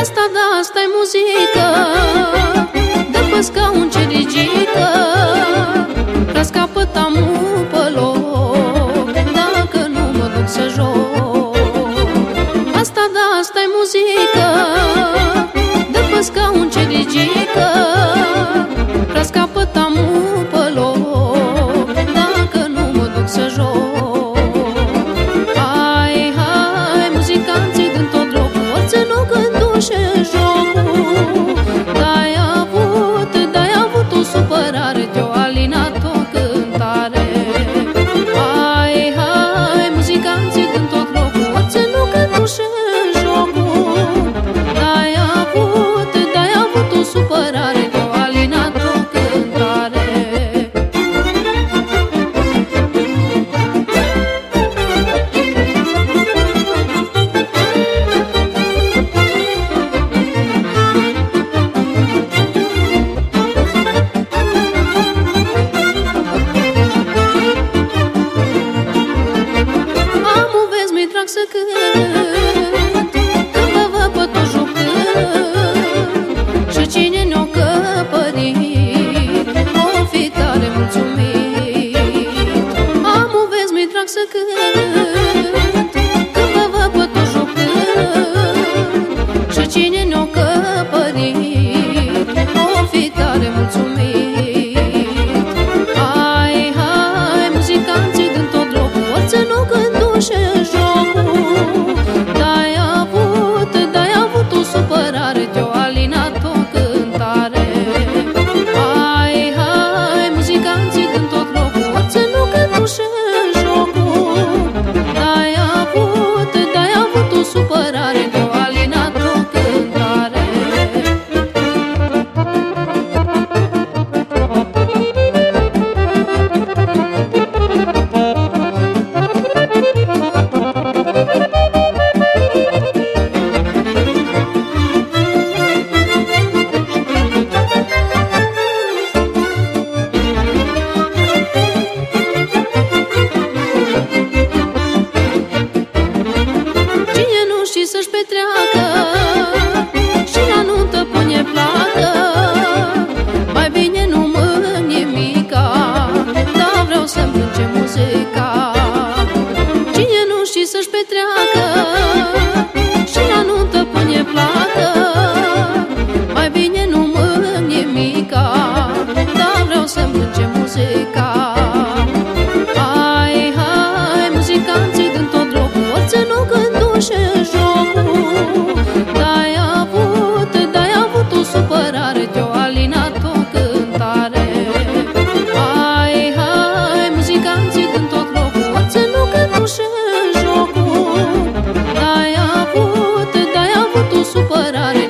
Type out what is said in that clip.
asta, da, asta e muzică. muzică Dă pe scaun ce rigică supărare Că o Alina tu cântare. Am o vezi, mi-e drag să cânt. să cânt. detrás. supărare